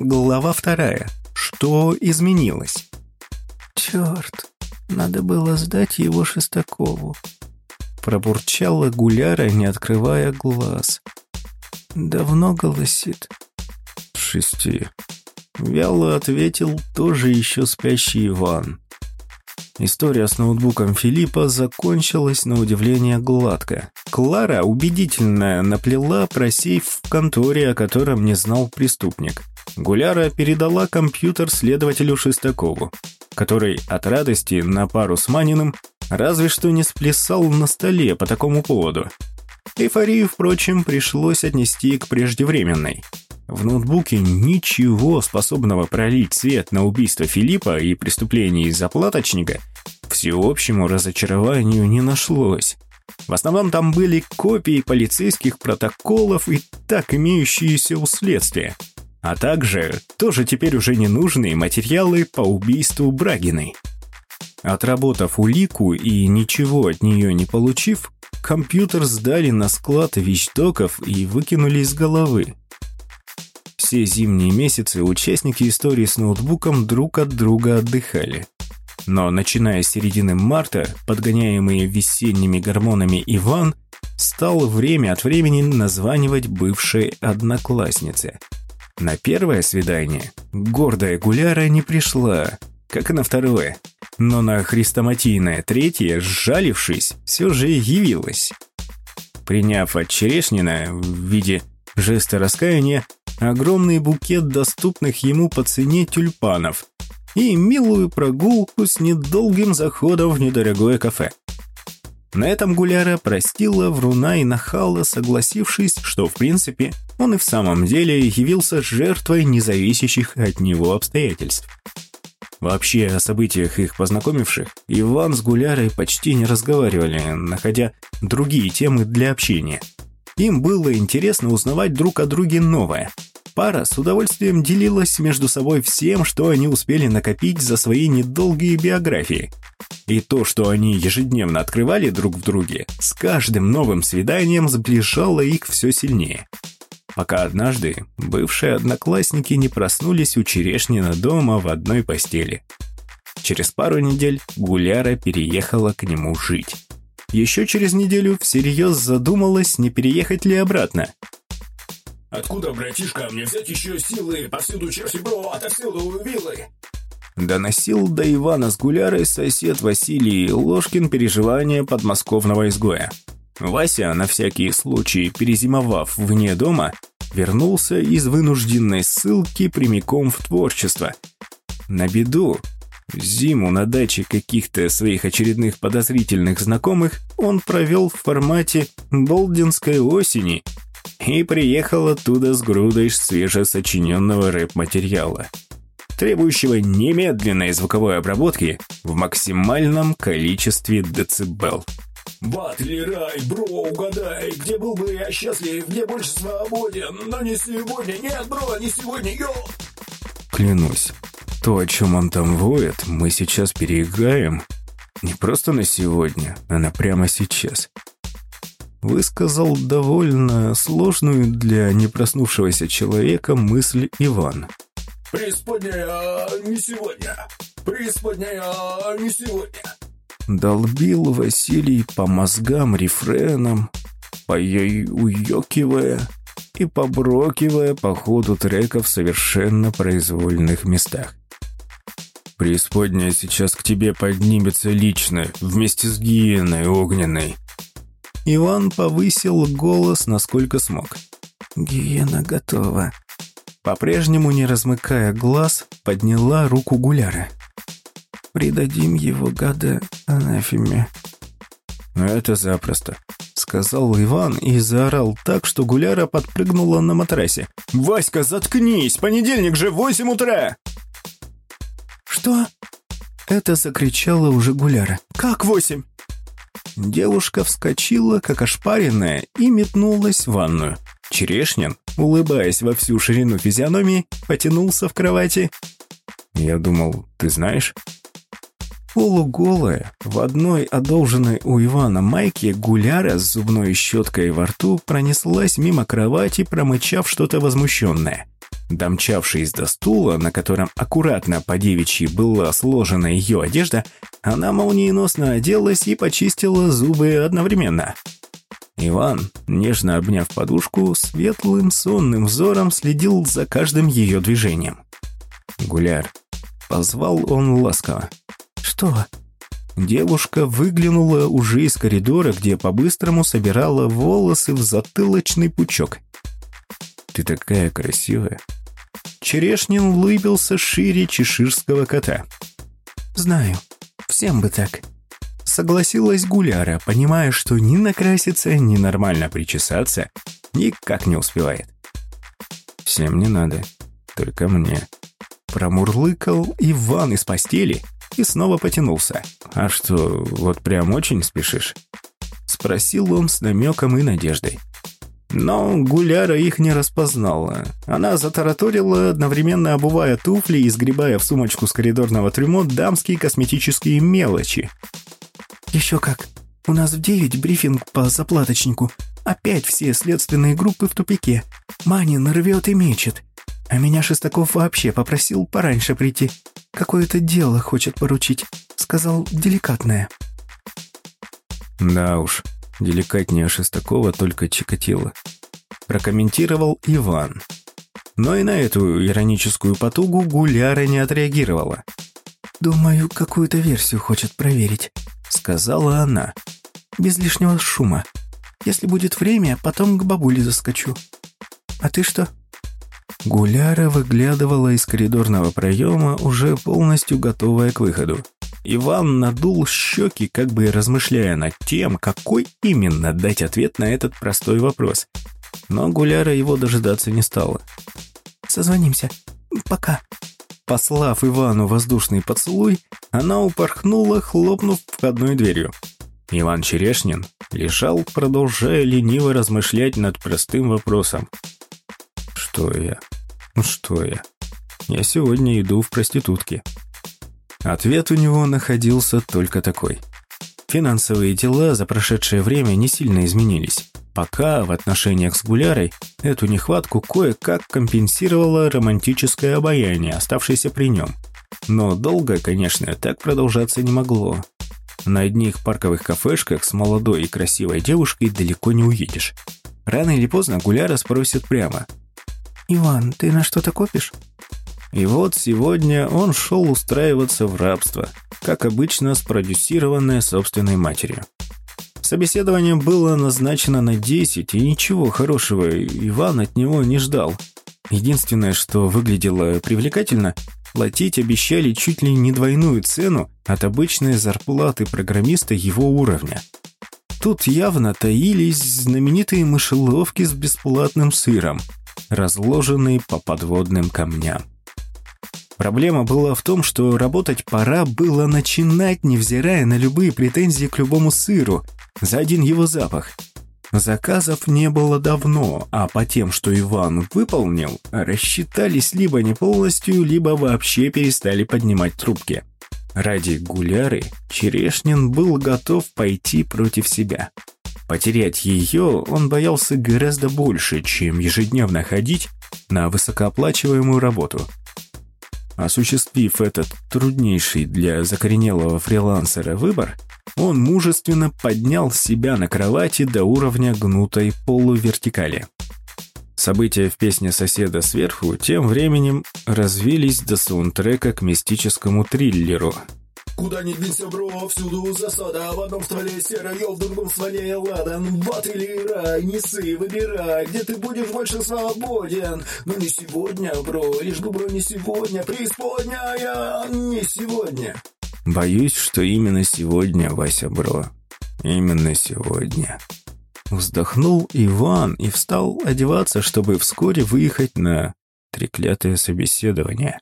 Глава вторая. Что изменилось? Черт, надо было сдать его Шестакову. Пробурчала Гуляра, не открывая глаз. Давно голосит. Шести. Вяло ответил тоже еще спящий Иван. История с ноутбуком Филиппа закончилась на удивление гладко. Клара убедительно наплела про сейф в конторе, о котором не знал преступник. Гуляра передала компьютер следователю Шестакову, который от радости на пару с Маниным разве что не сплясал на столе по такому поводу. Эйфорию, впрочем, пришлось отнести к преждевременной. В ноутбуке ничего способного пролить свет на убийство Филиппа и преступление заплаточника всеобщему разочарованию не нашлось. В основном там были копии полицейских протоколов и так имеющиеся у следствия, а также тоже теперь уже ненужные материалы по убийству Брагиной. Отработав улику и ничего от нее не получив, компьютер сдали на склад вещдоков и выкинули из головы. Все зимние месяцы участники истории с ноутбуком друг от друга отдыхали. Но начиная с середины марта, подгоняемые весенними гормонами Иван стал время от времени названивать бывшей однокласснице. На первое свидание гордая Гуляра не пришла, как и на второе. Но на хрестоматийное третье, сжалившись, все же явилась. Приняв от Черешнина в виде жеста раскаяния огромный букет доступных ему по цене тюльпанов и милую прогулку с недолгим заходом в недорогое кафе. На этом Гуляра простила Вруна и Нахала, согласившись, что, в принципе, он и в самом деле явился жертвой независящих от него обстоятельств. Вообще, о событиях их познакомивших, Иван с Гулярой почти не разговаривали, находя другие темы для общения. Им было интересно узнавать друг о друге новое – Пара с удовольствием делилась между собой всем, что они успели накопить за свои недолгие биографии. И то, что они ежедневно открывали друг в друге, с каждым новым свиданием сближало их все сильнее. Пока однажды бывшие одноклассники не проснулись у Черешнина дома в одной постели. Через пару недель Гуляра переехала к нему жить. Еще через неделю всерьез задумалась, не переехать ли обратно, Откуда, братишка, мне взять еще силы? Повсюду черти, бро, отовсюду вилы!» Доносил до Ивана с гулярой сосед Василий Ложкин переживания подмосковного изгоя. Вася, на всякий случай перезимовав вне дома, вернулся из вынужденной ссылки прямиком в творчество. На беду, зиму на даче каких-то своих очередных подозрительных знакомых он провел в формате «Болдинской осени», и приехал оттуда с грудой свежесочиненного рэп-материала, требующего немедленной звуковой обработки в максимальном количестве децибел. Батли рай, бро, угадай, где был бы я счастлив, где больше свободен, но не сегодня, нет, бро, не сегодня, йо! Клянусь, то, о чем он там воет, мы сейчас переиграем не просто на сегодня, а на прямо сейчас высказал довольно сложную для непроснувшегося человека мысль Иван. «Преисподняя не сегодня! Преисподняя не сегодня!» Долбил Василий по мозгам рефреном, поюёкивая и поброкивая по ходу трека в совершенно произвольных местах. «Преисподняя сейчас к тебе поднимется лично, вместе с гиеной огненной», Иван повысил голос, насколько смог. «Гиена готова». По-прежнему, не размыкая глаз, подняла руку Гуляра. «Придадим его, гада, анафеме». «Это запросто», — сказал Иван и заорал так, что Гуляра подпрыгнула на матрасе. «Васька, заткнись! Понедельник же, восемь утра!» «Что?» Это закричала уже Гуляра. «Как восемь?» Девушка вскочила, как ошпаренная, и метнулась в ванную. Черешнин, улыбаясь во всю ширину физиономии, потянулся в кровати. «Я думал, ты знаешь?» Полуголая, в одной одолженной у Ивана майке гуляра с зубной щеткой во рту пронеслась мимо кровати, промычав что-то возмущенное. Домчавшись до стула, на котором аккуратно по девичьи была сложена ее одежда, она молниеносно оделась и почистила зубы одновременно. Иван, нежно обняв подушку, светлым сонным взором следил за каждым ее движением. «Гуляр», — позвал он ласково. «Что?» Девушка выглянула уже из коридора, где по-быстрому собирала волосы в затылочный пучок. «Ты такая красивая!» Черешнин улыбился шире чеширского кота. «Знаю, всем бы так», согласилась Гуляра, понимая, что ни накраситься, ни нормально причесаться никак не успевает. «Всем не надо, только мне». Промурлыкал Иван из постели и снова потянулся. «А что, вот прям очень спешишь?» Спросил он с намеком и надеждой. Но Гуляра их не распознала. Она затараторила, одновременно обувая туфли и сгребая в сумочку с коридорного трюмо дамские косметические мелочи. «Еще как. У нас в девять брифинг по заплаточнику. Опять все следственные группы в тупике. Манин рвет и мечет. А меня Шестаков вообще попросил пораньше прийти. Какое-то дело хочет поручить. Сказал, деликатное». «Да уж, деликатнее Шестакова только Чикатило», прокомментировал Иван. Но и на эту ироническую потугу Гуляра не отреагировала. «Думаю, какую-то версию хочет проверить», — сказала она. «Без лишнего шума. Если будет время, потом к бабуле заскочу. А ты что?» Гуляра выглядывала из коридорного проема, уже полностью готовая к выходу. Иван надул щеки, как бы размышляя над тем, какой именно дать ответ на этот простой вопрос. Но Гуляра его дожидаться не стала. «Созвонимся. Пока». Послав Ивану воздушный поцелуй, она упорхнула, хлопнув входной дверью. Иван Черешнин лежал, продолжая лениво размышлять над простым вопросом. «Что я? Ну что я? Я сегодня иду в проститутки». Ответ у него находился только такой. Финансовые дела за прошедшее время не сильно изменились. Пока в отношениях с Гулярой эту нехватку кое-как компенсировало романтическое обаяние, оставшееся при нем. Но долго, конечно, так продолжаться не могло. На одних парковых кафешках с молодой и красивой девушкой далеко не уедешь. Рано или поздно Гуляра спросит прямо. «Иван, ты на что-то копишь?» И вот сегодня он шел устраиваться в рабство, как обычно спродюсированное собственной матерью. Собеседование было назначено на 10, и ничего хорошего Иван от него не ждал. Единственное, что выглядело привлекательно, платить обещали чуть ли не двойную цену от обычной зарплаты программиста его уровня. Тут явно таились знаменитые мышеловки с бесплатным сыром, разложенные по подводным камням. Проблема была в том, что работать пора было начинать, невзирая на любые претензии к любому сыру, за один его запах. Заказов не было давно, а по тем, что Иван выполнил, рассчитались либо не полностью, либо вообще перестали поднимать трубки. Ради гуляры Черешнин был готов пойти против себя. Потерять ее он боялся гораздо больше, чем ежедневно ходить на высокооплачиваемую работу. Осуществив этот труднейший для закоренелого фрилансера выбор, он мужественно поднял себя на кровати до уровня гнутой полувертикали. События в песне соседа сверху тем временем развились до саундтрека к мистическому триллеру – Куда ни двинься, бро, всюду засада. В одном стволе серая, в другом стволе ладан. Ад или рай, несы, выбирай. Где ты будешь больше свободен? Но не сегодня, бро, лишь бы, бро, не сегодня. Преисподняя, не сегодня. Боюсь, что именно сегодня, Вася, бро. Именно сегодня. Вздохнул Иван и встал одеваться, чтобы вскоре выехать на треклятое собеседование.